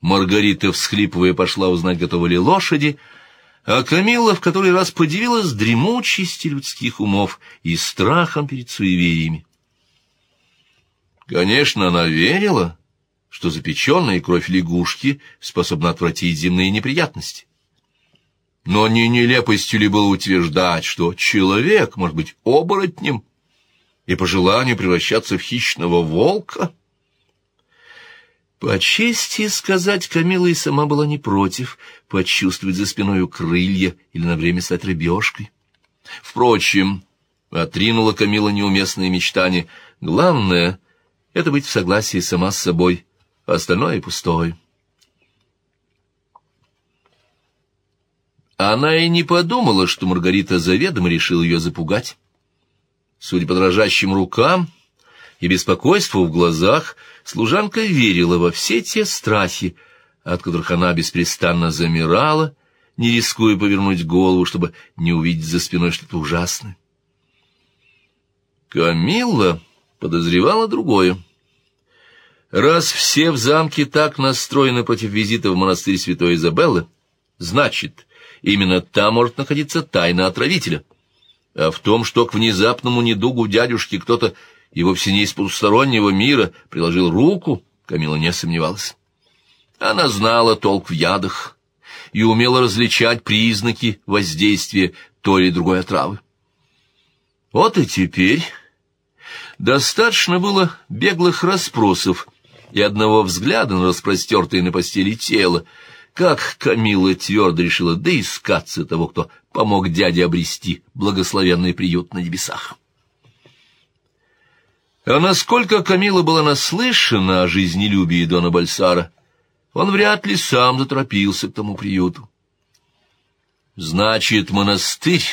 Маргарита, всхлипывая, пошла узнать, готовы ли лошади, а Камилла в который раз подивилась дремучести людских умов и страхом перед суевериями. Конечно, она верила, что запеченная кровь лягушки способна отвратить земные неприятности. Но не нелепостью ли было утверждать, что человек может быть оборотнем и по желанию превращаться в хищного волка? По чести сказать, Камила и сама была не против почувствовать за спиной крылья или на время стать рыбешкой. Впрочем, отринула Камила неуместные мечтания. Главное — это быть в согласии сама с собой, а остальное — пустое. Она и не подумала, что Маргарита заведомо решила ее запугать. Судя по дрожащим рукам и беспокойству в глазах, служанка верила во все те страхи, от которых она беспрестанно замирала, не рискуя повернуть голову, чтобы не увидеть за спиной что-то ужасное. Камилла подозревала другое. Раз все в замке так настроены против визита в монастырь святой Изабеллы, значит, Именно там может находиться тайна отравителя. А в том, что к внезапному недугу дядюшки кто-то и вовсе не из потустороннего мира приложил руку, Камила не сомневалась. Она знала толк в ядах и умела различать признаки воздействия той или другой отравы. Вот и теперь достаточно было беглых расспросов и одного взгляда на распростертое на постели тело, как Камила твердо решила доискаться того, кто помог дяде обрести благословенный приют на небесах. А насколько Камила была наслышана о жизнелюбии Дона Бальсара, он вряд ли сам заторопился к тому приюту. Значит, монастырь...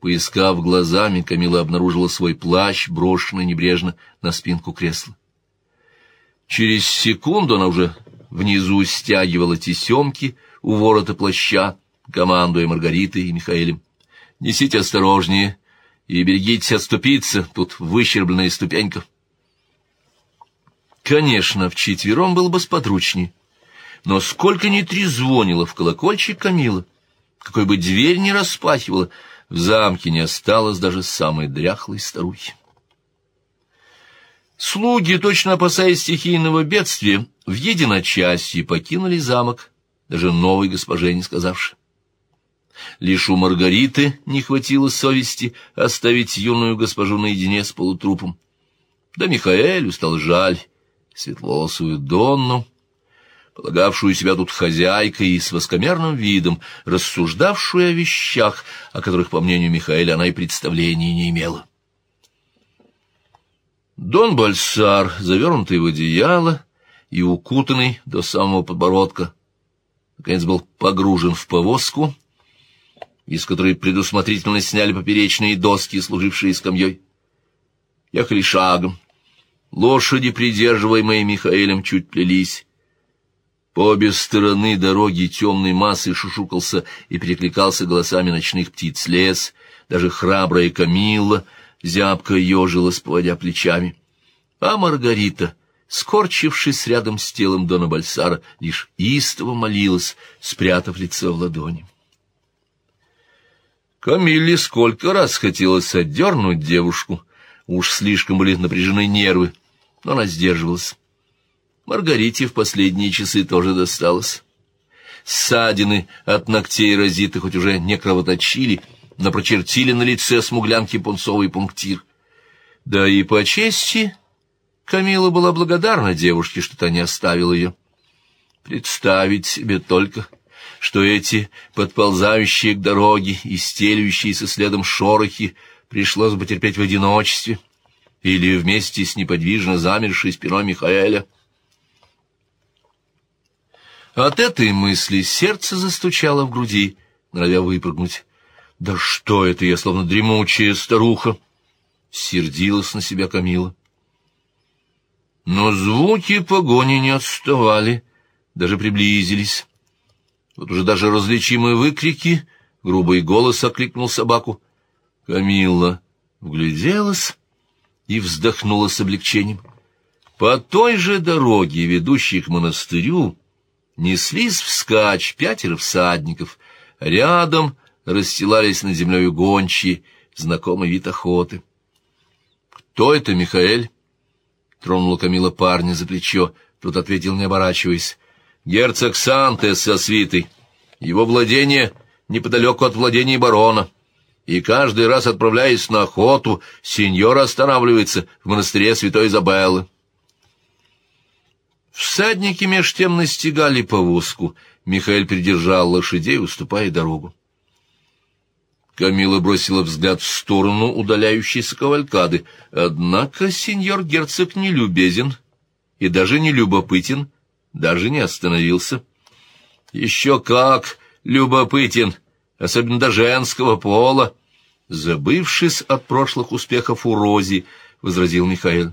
Поискав глазами, Камила обнаружила свой плащ, брошенный небрежно на спинку кресла. Через секунду она уже внизу стягивала тесемки у ворота плаща, командуя Маргаритой и Михаэлем. «Несите осторожнее и берегитесь отступиться, тут выщербленная ступенька». Конечно, вчетвером было бы сподручнее, но сколько ни трезвонила в колокольчик Камила, какой бы дверь ни распахивала, в замке не осталось даже самой дряхлой старухи. Слуги, точно опасаясь стихийного бедствия, в единочасье покинули замок, даже новой госпоже не сказавши. Лишь у Маргариты не хватило совести оставить юную госпожу наедине с полутрупом. Да Михаэлю стал жаль светлоусую Донну, полагавшую себя тут хозяйкой и с воскомерным видом, рассуждавшую о вещах, о которых, по мнению Михаэля, она и представления не имела. Дон Бальсар, завернутый в одеяло и укутанный до самого подбородка, наконец был погружен в повозку, из которой предусмотрительно сняли поперечные доски, служившие скамьей. Ехали шагом. Лошади, придерживаемые Михаэлем, чуть плелись. По обе стороны дороги темной массы шушукался и перекликался голосами ночных птиц лес, даже храбрая Камилла — зябко ежилась, поводя плечами. А Маргарита, скорчившись рядом с телом Дона Бальсара, лишь истово молилась, спрятав лицо в ладони. Камилле сколько раз хотелось отдернуть девушку, уж слишком были напряжены нервы, но она сдерживалась. Маргарите в последние часы тоже досталось. Ссадины от ногтей розиты хоть уже не кровоточили, но прочертили на лице смуглянки пунцовый пунктир. Да и по чести Камила была благодарна девушке, что та не оставила ее. Представить себе только, что эти подползающие к дороге и стелющиеся следом шорохи пришлось бы терпеть в одиночестве или вместе с неподвижно замершей спиной Михаэля. От этой мысли сердце застучало в груди, норовя выпрыгнуть. Да что это я, словно дремучая старуха? Сердилась на себя Камила. Но звуки погони не отставали, даже приблизились. Вот уже даже различимые выкрики, грубый голос окликнул собаку. Камила вгляделась и вздохнула с облегчением. По той же дороге, ведущей к монастырю, неслись вскачь пятеро всадников. Рядом расстилались над землей гончие, знакомый вид охоты. «Кто это, Михаэль?» — тронула Камила парня за плечо. Тот ответил, не оборачиваясь. «Герцог Сантес со свитой. Его владение неподалеку от владений барона. И каждый раз, отправляясь на охоту, сеньор останавливается в монастыре святой Изабеллы». Всадники меж тем настигали повозку. Михаил придержал лошадей, уступая дорогу. Камила бросила взгляд в сторону удаляющейся кавалькады. Однако сеньор герцог не любезен и даже не любопытен, даже не остановился. Еще как любопытен, особенно до женского пола. Забывшись от прошлых успехов у Рози, возразил Михаил.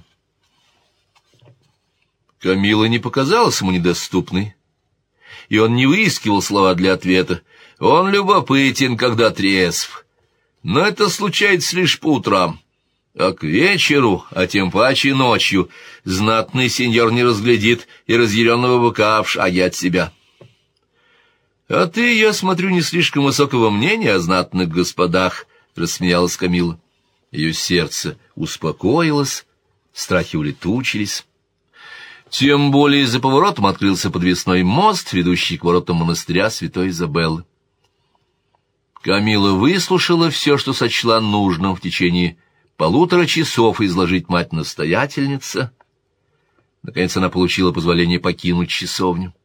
Камила не показалась ему недоступной, и он не выискивал слова для ответа. Он любопытен, когда трезв, но это случается лишь по утрам. А к вечеру, а тем паче ночью, знатный сеньор не разглядит и разъяренного быка в шаге от себя. «А ты, я смотрю, не слишком высокого мнения о знатных господах», — рассмеялась Камила. Ее сердце успокоилось, страхи улетучились. Тем более за поворотом открылся подвесной мост, ведущий к воротам монастыря святой Изабеллы. Камила выслушала все, что сочла нужным в течение полутора часов изложить мать-настоятельница. Наконец она получила позволение покинуть часовню.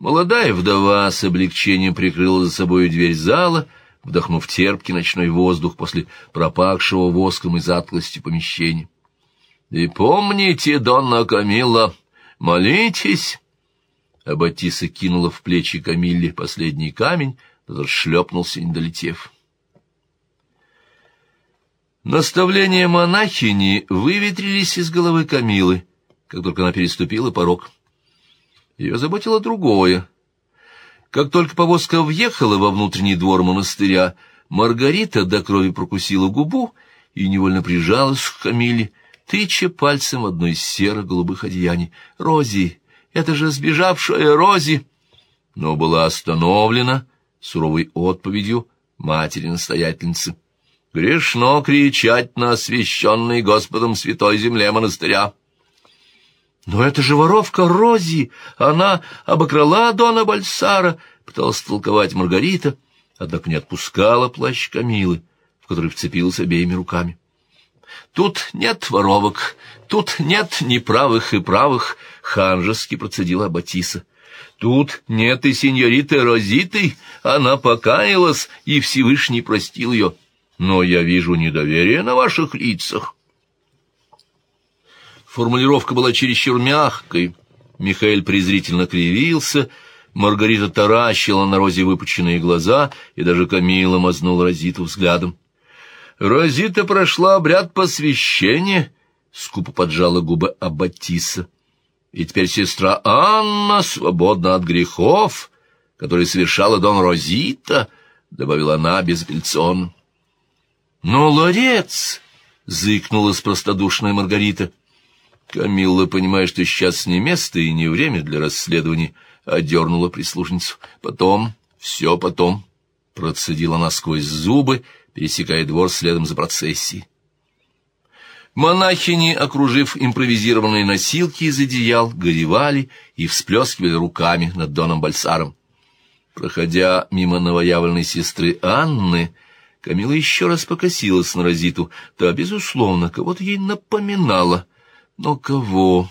Молодая вдова с облегчением прикрыла за собой дверь зала, вдохнув терпкий ночной воздух после пропахшего воском и затклостью помещения. И помните, Донна Камилла, молитесь. Аббатиса кинула в плечи Камилле последний камень, тот шлепнулся, не долетев. Наставления монахини выветрились из головы Камилы, как только она переступила порог. Ее заботило другое. Как только повозка въехала во внутренний двор монастыря, Маргарита до крови прокусила губу и невольно прижалась к Камиле, тыча пальцем в одно из серо-голубых одеяний. «Рози! Это же сбежавшая Рози!» Но была остановлена суровой отповедью матери-настоятельницы. «Грешно кричать на освященной Господом святой земле монастыря!» «Но это же воровка Рози! Она обокрала Дона Бальсара!» — пыталась толковать Маргарита, однако не отпускала плащ Камилы, в который вцепилась обеими руками. Тут нет воровок, тут нет ни правых и правых, — ханжески процедила Батиса. Тут нет и сеньориты Розиты, она покаялась, и Всевышний простил ее. Но я вижу недоверие на ваших лицах. Формулировка была чересчур мягкой. Михаил презрительно кривился, Маргарита таращила на Розе выпученные глаза, и даже Камила мазнул Розиту взглядом. Розита прошла обряд посвящения, — скупо поджала губы Аббатиса. И теперь сестра Анна свободна от грехов, которые совершала Дон Розита, — добавила она безапелляционно. — Но ларец! — заикнулась простодушная Маргарита. Камилла, понимая, что сейчас не место и не время для расследований, одернула прислужницу. Потом, все потом, процедила она сквозь зубы, — пересекая двор следом за процессией. Монахини, окружив импровизированные носилки из одеял, горевали и всплескивали руками над Доном Бальсаром. Проходя мимо новоявленной сестры Анны, Камила еще раз покосилась на Розиту. Та, безусловно, кого-то ей напоминала. Но кого?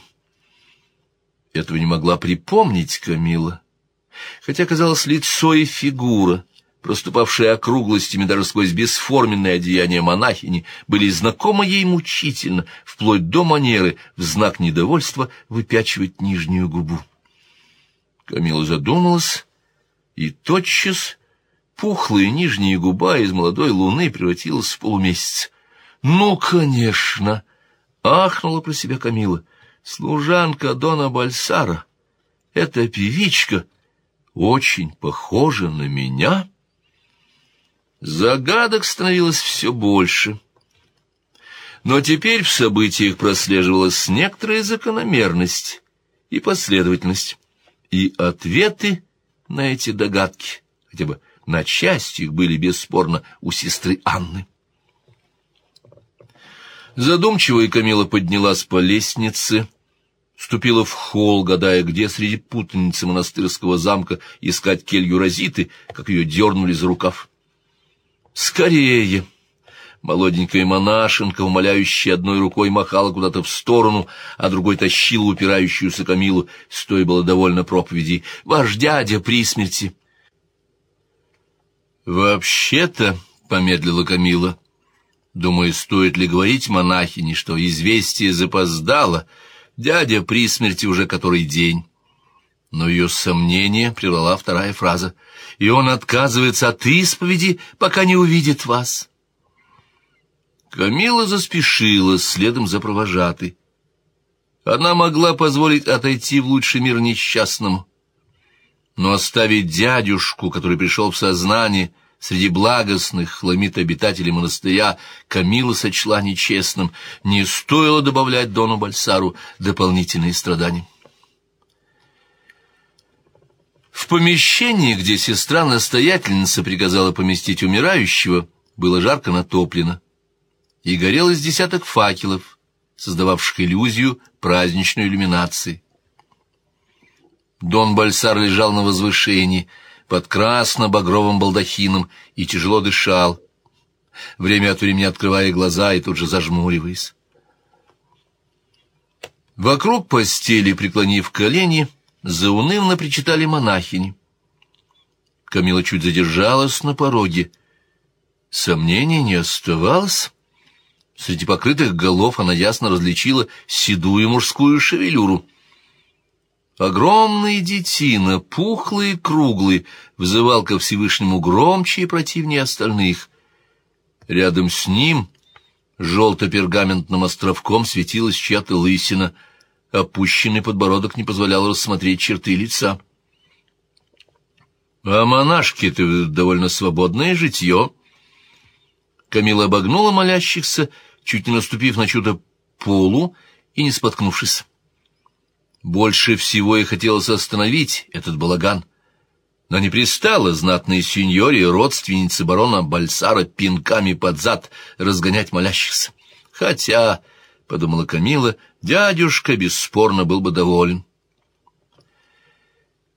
Этого не могла припомнить Камила. Хотя, казалось, лицо и фигура проступавшие округлостями даже сквозь бесформенное одеяние монахини, были знакомы ей мучительно, вплоть до манеры в знак недовольства выпячивать нижнюю губу. Камила задумалась, и тотчас пухлая нижняя губа из молодой луны превратилась в полумесяц. «Ну, конечно!» — ахнула про себя Камила. «Служанка Дона Бальсара, эта певичка, очень похожа на меня». Загадок становилось все больше. Но теперь в событиях прослеживалась некоторая закономерность и последовательность. И ответы на эти догадки, хотя бы на часть их были бесспорно у сестры Анны. Задумчивая Камила поднялась по лестнице, ступила в холл, гадая, где среди путаницы монастырского замка искать келью Розиты, как ее дернули за рукав. «Скорее!» Молоденькая монашенка, умоляющая одной рукой, махала куда-то в сторону, а другой тащила упирающуюся Камилу. Стой было довольно проповеди. «Ваш дядя при смерти!» «Вообще-то», — помедлила Камила, — «думаю, стоит ли говорить монахине, что известие запоздало, дядя при смерти уже который день». Но ее сомнение прервала вторая фраза. «И он отказывается от исповеди, пока не увидит вас». Камила заспешила следом за провожатой. Она могла позволить отойти в лучший мир несчастному. Но оставить дядюшку, который пришел в сознание среди благостных, хламит обитателей монастыря, Камила сочла нечестным, не стоило добавлять Дону Бальсару дополнительные страдания. В помещении, где сестра-настоятельница приказала поместить умирающего, было жарко натоплено и горело с десяток факелов, создававших иллюзию праздничной иллюминации. Дон Бальсар лежал на возвышении под красно-багровым балдахином и тяжело дышал, время от времени открывая глаза и тут же зажмуриваясь. Вокруг постели, преклонив колени, заунывно причитали монахини. Камила чуть задержалась на пороге. Сомнений не оставалось. Среди покрытых голов она ясно различила седую мужскую шевелюру. Огромный детина, пухлый и круглый, взывал ко Всевышнему громче и противнее остальных. Рядом с ним желто-пергаментным островком светилась чья-то лысина. Опущенный подбородок не позволял рассмотреть черты лица. А монашки-то довольно свободное житье. Камила обогнула молящихся, чуть не наступив на чудо полу и не споткнувшись. Больше всего ей хотелось остановить этот балаган, но не пристало знатной сеньоре, родственнице барона Бальсара, пинками под зад разгонять молящихся. Хотя, — подумала Камила, — дядюшка бесспорно был бы доволен.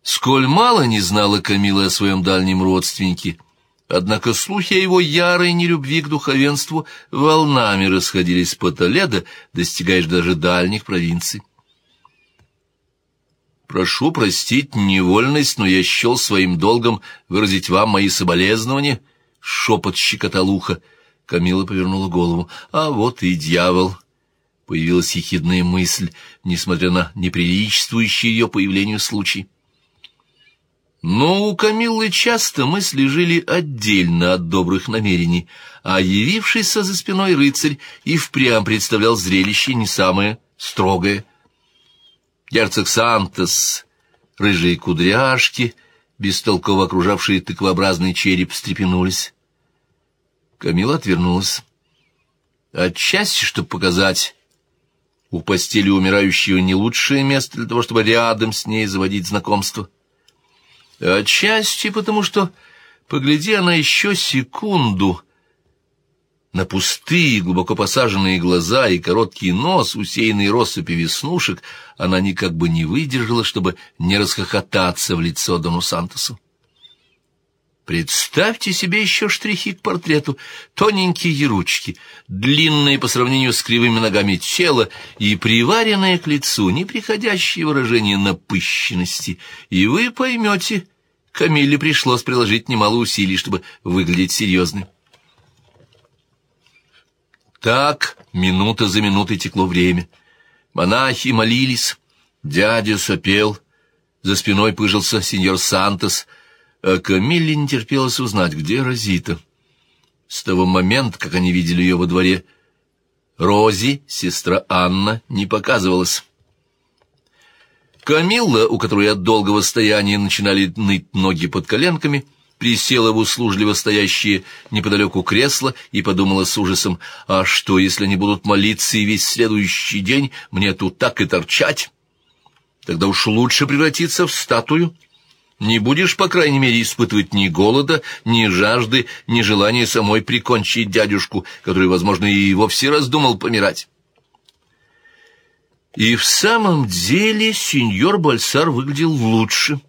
Сколь мало не знала Камила о своем дальнем родственнике — Однако слухи о его ярой нелюбви к духовенству волнами расходились по Толедо, достигаешь даже дальних провинций. «Прошу простить невольность, но я счел своим долгом выразить вам мои соболезнования», — шепот щекотал ухо. Камила повернула голову. «А вот и дьявол!» Появилась ехидная мысль, несмотря на неприличествующий ее появлению случай. Но у Камиллы часто мысли жили отдельно от добрых намерений, а явившийся за спиной рыцарь и впрямь представлял зрелище не самое строгое. Герцог Сантос, рыжие кудряшки, бестолково окружавшие тыквообразный череп, встрепенулись. Камила отвернулась. Отчасти, чтобы показать, у постели умирающего не лучшее место для того, чтобы рядом с ней заводить знакомство — Отчасти потому, что, погляди она еще секунду, на пустые, глубоко посаженные глаза и короткий нос, усеянный россыпи веснушек, она никак бы не выдержала, чтобы не расхохотаться в лицо Дону Сантосу. Представьте себе еще штрихи к портрету, тоненькие ручки, длинные по сравнению с кривыми ногами тело и приваренное к лицу неприходящее выражение напыщенности, и вы поймете, Камилле пришлось приложить немало усилий, чтобы выглядеть серьезной. Так минута за минутой текло время. Монахи молились, дядя сопел, за спиной пыжился сеньор Сантос — а Камилле не терпелось узнать, где Розита. С того момента, как они видели ее во дворе, Рози, сестра Анна, не показывалась. Камилла, у которой от долгого стояния начинали ныть ноги под коленками, присела в услужливо стоящее неподалеку кресло и подумала с ужасом, а что, если они будут молиться и весь следующий день мне тут так и торчать? Тогда уж лучше превратиться в статую. Не будешь, по крайней мере, испытывать ни голода, ни жажды, ни желания самой прикончить дядюшку, который, возможно, и вовсе раздумал помирать. И в самом деле сеньор Бальсар выглядел лучше.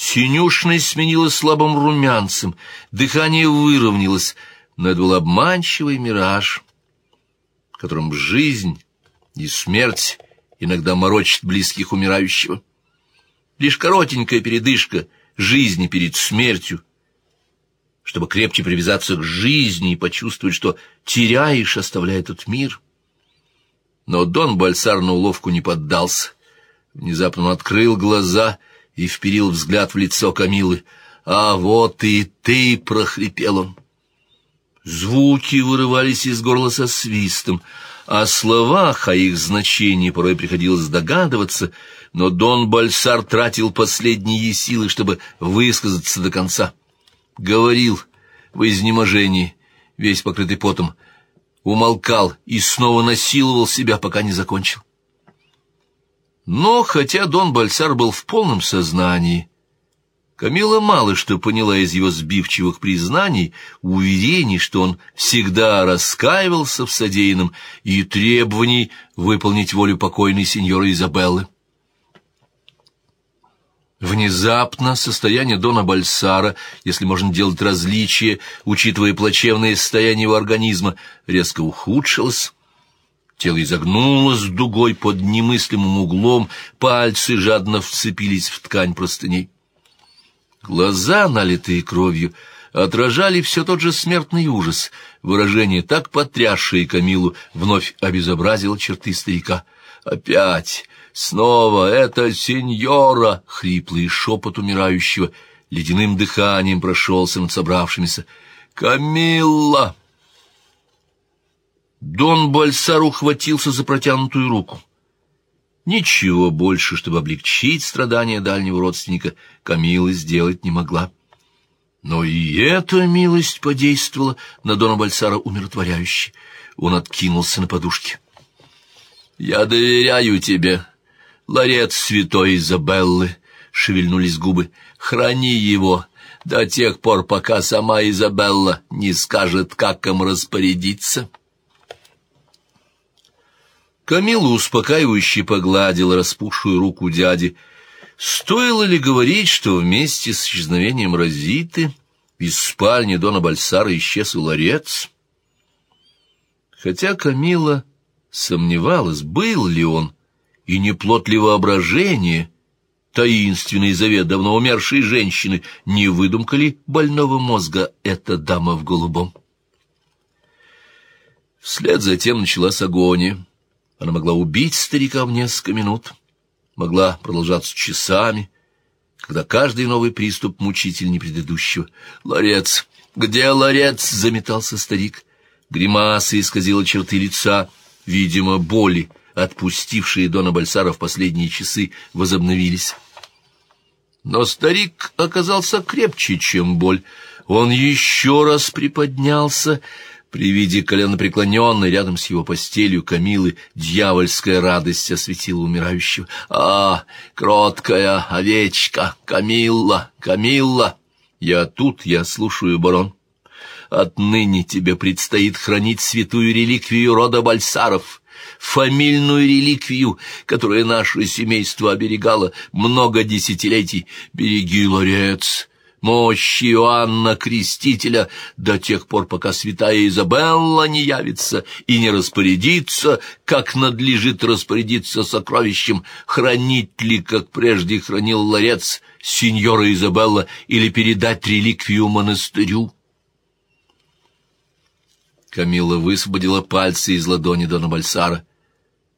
Синюшность сменилась слабым румянцем, дыхание выровнялось, но это был обманчивый мираж, которым жизнь и смерть иногда морочит близких умирающего. Лишь коротенькая передышка жизни перед смертью, чтобы крепче привязаться к жизни и почувствовать, что теряешь, оставляя этот мир. Но Дон Бальсар на уловку не поддался. Внезапно он открыл глаза и вперил взгляд в лицо Камилы. «А вот и ты!» — прохрипел он. Звуки вырывались из горла со свистом — о словах, о их значении порой приходилось догадываться, но Дон Бальсар тратил последние силы, чтобы высказаться до конца. Говорил в изнеможении, весь покрытый потом, умолкал и снова насиловал себя, пока не закончил. Но хотя Дон Бальсар был в полном сознании, Камила мало что поняла из его сбивчивых признаний, уверений, что он всегда раскаивался в содеянном и требований выполнить волю покойной сеньоры Изабеллы. Внезапно состояние Дона Бальсара, если можно делать различия, учитывая плачевное состояние его организма, резко ухудшилось. Тело изогнулось дугой под немыслимым углом, пальцы жадно вцепились в ткань простыней. Глаза, налитые кровью, отражали все тот же смертный ужас. Выражение, так потрясшее Камилу, вновь обезобразило черты старика. «Опять! Снова! Это сеньора!» — хриплый шепот умирающего ледяным дыханием прошелся над собравшимися. «Камилла!» Дон Бальсар ухватился за протянутую руку. Ничего больше, чтобы облегчить страдания дальнего родственника, Камила сделать не могла. Но и эта милость подействовала на Дона Бальсара умиротворяюще. Он откинулся на подушке. «Я доверяю тебе, ларец святой Изабеллы», — шевельнулись губы. «Храни его до тех пор, пока сама Изабелла не скажет, как им распорядиться». Камила успокаивающе погладила распухшую руку дяди. Стоило ли говорить, что вместе с исчезновением Розиты из спальни Дона Бальсара исчез и ларец? Хотя Камила сомневалась, был ли он, и не плод ли воображения, таинственный завет давно умершей женщины, не выдумка ли больного мозга эта дама в голубом? Вслед за тем началась агония. Она могла убить старика в несколько минут, могла продолжаться часами, когда каждый новый приступ мучительнее предыдущего. «Ларец! Где ларец?» — заметался старик. Гримаса исказила черты лица, видимо, боли, отпустившие Дона Бальсара в последние часы, возобновились. Но старик оказался крепче, чем боль. Он еще раз приподнялся, при виде коленопреклоненной рядом с его постелью Камилы дьявольская радость осветила умирающего. «А, кроткая овечка! Камилла! Камилла! Я тут, я слушаю, барон. Отныне тебе предстоит хранить святую реликвию рода Бальсаров» фамильную реликвию, которую наше семейство оберегало много десятилетий. Береги, ларец, мощь Иоанна Крестителя до тех пор, пока святая Изабелла не явится и не распорядится, как надлежит распорядиться сокровищем, хранить ли, как прежде хранил ларец сеньора Изабелла, или передать реликвию монастырю. Камила высвободила пальцы из ладони Дона Бальсара,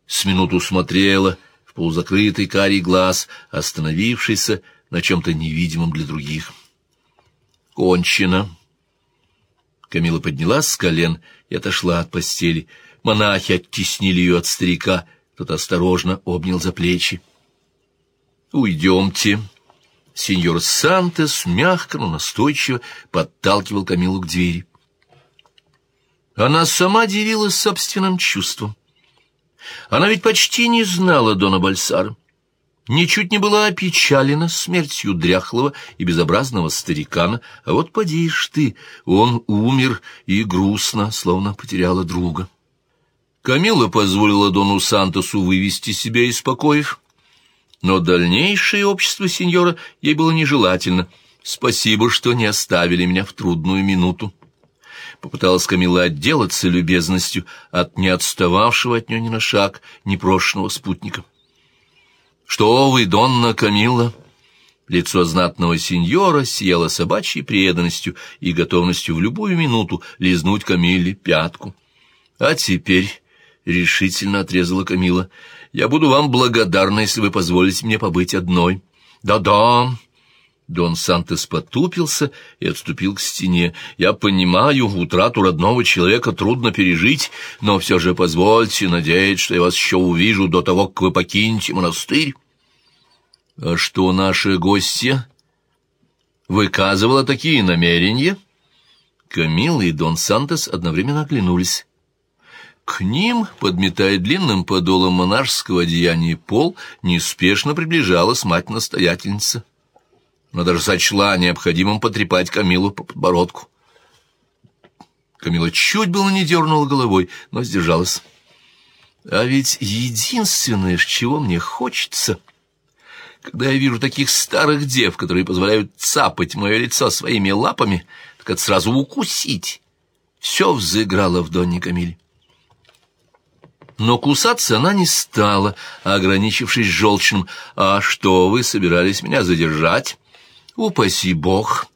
с минуту смотрела в полузакрытый карий глаз, остановившийся на чем-то невидимом для других. «Кончено!» Камила поднялась с колен и отошла от постели. Монахи оттеснили ее от старика. Тот осторожно обнял за плечи. «Уйдемте!» Сеньор Сантес мягко, но настойчиво подталкивал Камилу к двери. Она сама дивилась собственным чувством. Она ведь почти не знала Дона Бальсара. Ничуть не была опечалена смертью дряхлого и безобразного старикана, а вот подишь ты, он умер и грустно, словно потеряла друга. Камила позволила Дону Сантосу вывести себя из покоев, но дальнейшее общество сеньора ей было нежелательно. Спасибо, что не оставили меня в трудную минуту. Попыталась Камила отделаться любезностью от не отстававшего от нее ни на шаг непрошенного спутника. «Что вы, Донна Камилла?» Лицо знатного сеньора сияло собачьей преданностью и готовностью в любую минуту лизнуть Камилле пятку. «А теперь...» — решительно отрезала Камила. «Я буду вам благодарна, если вы позволите мне побыть одной». «Да-да», Дон Сантос потупился и отступил к стене. «Я понимаю, утрату родного человека трудно пережить, но все же позвольте надеяться, что я вас еще увижу до того, как вы покинете монастырь». «А что наша гостья выказывала такие намерения?» Камила и Дон Сантос одновременно оглянулись. К ним, подметая длинным подолом монашеского одеяния пол, неспешно приближалась мать-настоятельница но даже сочла необходимым потрепать Камилу по подбородку. Камила чуть было не дернула головой, но сдержалась. А ведь единственное, чего мне хочется, когда я вижу таких старых дев, которые позволяют цапать мое лицо своими лапами, так это сразу укусить. Все взыграло в Донне Камиле. Но кусаться она не стала, ограничившись желчным. «А что, вы собирались меня задержать?» Упаси бог!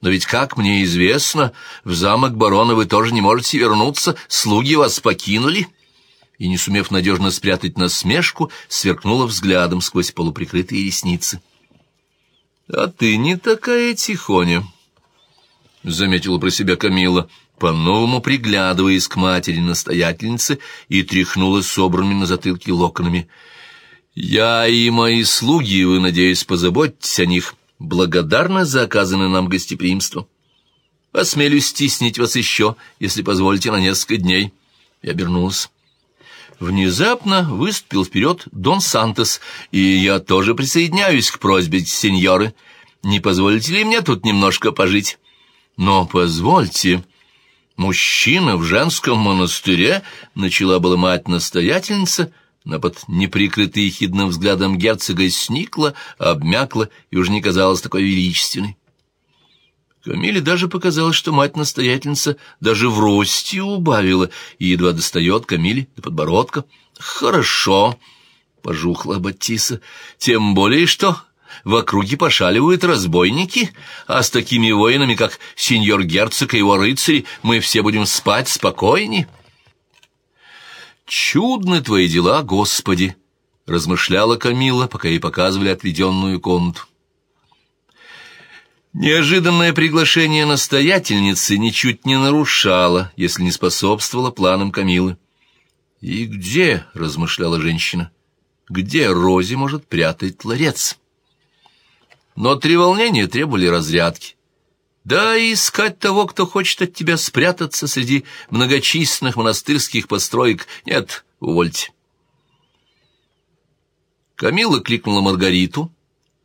Но ведь, как мне известно, в замок барона вы тоже не можете вернуться, слуги вас покинули. И, не сумев надежно спрятать насмешку, сверкнула взглядом сквозь полуприкрытые ресницы. — А ты не такая тихоня, — заметила про себя Камила, по-новому приглядываясь к матери-настоятельницы и тряхнула собранными на затылке локонами. — Я и мои слуги, вы, надеюсь, позаботьтесь о них, благодарна за оказанное нам гостеприимство. Осмелюсь стиснить вас еще, если позволите, на несколько дней. Я обернулась. Внезапно выступил вперед Дон Сантос, и я тоже присоединяюсь к просьбе сеньоры. Не позволите ли мне тут немножко пожить? Но позвольте... Мужчина в женском монастыре, начала была мать-настоятельница, но под неприкрытой ехидным взглядом герцога сникла, обмякла и уже не казалась такой величественной. Камиле даже показалось, что мать-настоятельница даже в росте убавила и едва достает Камиле до подбородка. «Хорошо», — пожухла Батиса, — «тем более что...» В округе пошаливают разбойники, а с такими воинами, как сеньор герцог и его рыцари, мы все будем спать спокойнее. «Чудны твои дела, Господи!» — размышляла Камила, пока ей показывали отведенную комнату. Неожиданное приглашение настоятельницы ничуть не нарушало, если не способствовало планам Камилы. «И где, — размышляла женщина, — где Рози может прятать ларец?» Но три волнения требовали разрядки. Да и искать того, кто хочет от тебя спрятаться среди многочисленных монастырских построек, нет, увольте. Камила кликнула Маргариту,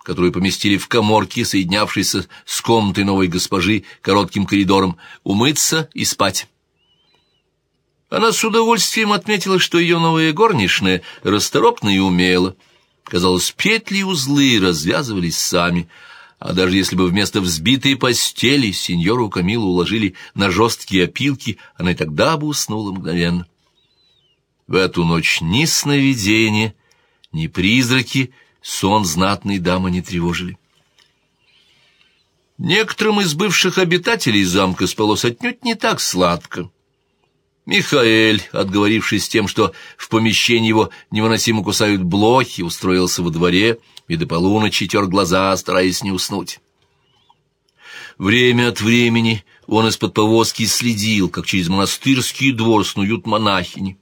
которую поместили в коморке, соединявшейся с комнатой новой госпожи коротким коридором, умыться и спать. Она с удовольствием отметила, что ее новая горничная расторопна и умела. Казалось, петли и узлы развязывались сами — а даже если бы вместо взбитой постели сеньору Камилу уложили на жесткие опилки, она и тогда бы уснула мгновенно. В эту ночь ни сновидения, ни призраки сон знатной дамы не тревожили. Некоторым из бывших обитателей замка спалось отнюдь не так сладко. Михаэль, отговорившись тем, что в помещении его невыносимо кусают блохи, устроился во дворе и до полуночи тер глаза, стараясь не уснуть. Время от времени он из-под повозки следил, как через монастырский двор снуют монахини.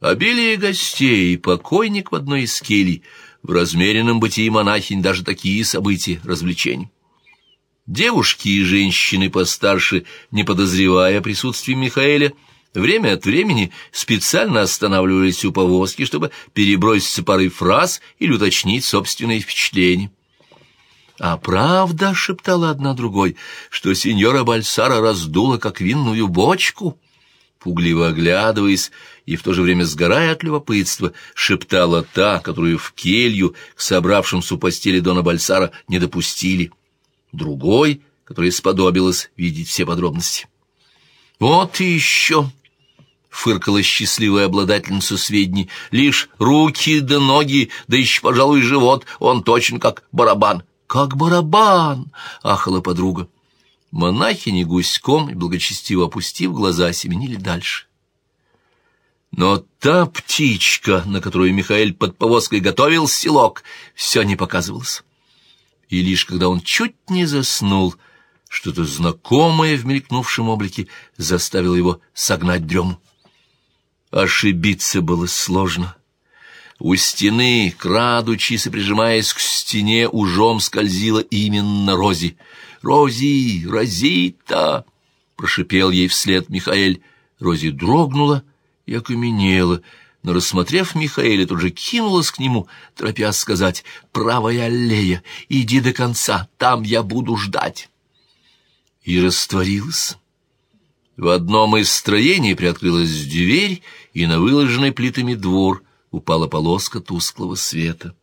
Обилие гостей и покойник в одной из келей, в размеренном бытии монахинь даже такие события развлечений. Девушки и женщины постарше, не подозревая о присутствии Михаэля, Время от времени специально останавливались у повозки, чтобы переброситься парой фраз или уточнить собственные впечатления. «А правда, — шептала одна другой, — что сеньора Бальсара раздула, как винную бочку?» Пугливо оглядываясь и в то же время сгорая от любопытства, шептала та, которую в келью к собравшимся у постели Дона Бальсара не допустили. Другой, которая сподобилась видеть все подробности. «Вот и еще!» — фыркала счастливая обладательница сведений. «Лишь руки да ноги, да еще, пожалуй, живот, он точно как барабан». «Как барабан!» — ахала подруга. Монахини гуськом и благочестиво опустив глаза, семенили дальше. Но та птичка, на которую Михаил под повозкой готовил селок, все не показывалась. И лишь когда он чуть не заснул, что-то знакомое в мелькнувшем облике заставило его согнать дрему. Ошибиться было сложно. У стены, крадучись и прижимаясь к стене, ужом скользила именно Рози. «Рози! Розита!» — прошипел ей вслед Михаэль. Рози дрогнула и окаменела, но, рассмотрев Михаэля, тут же кинулась к нему, торопясь сказать «Правая аллея, иди до конца, там я буду ждать». И растворилась. В одном из строений приоткрылась дверь, и на выложенный плитами двор — упала полоска тусклого света.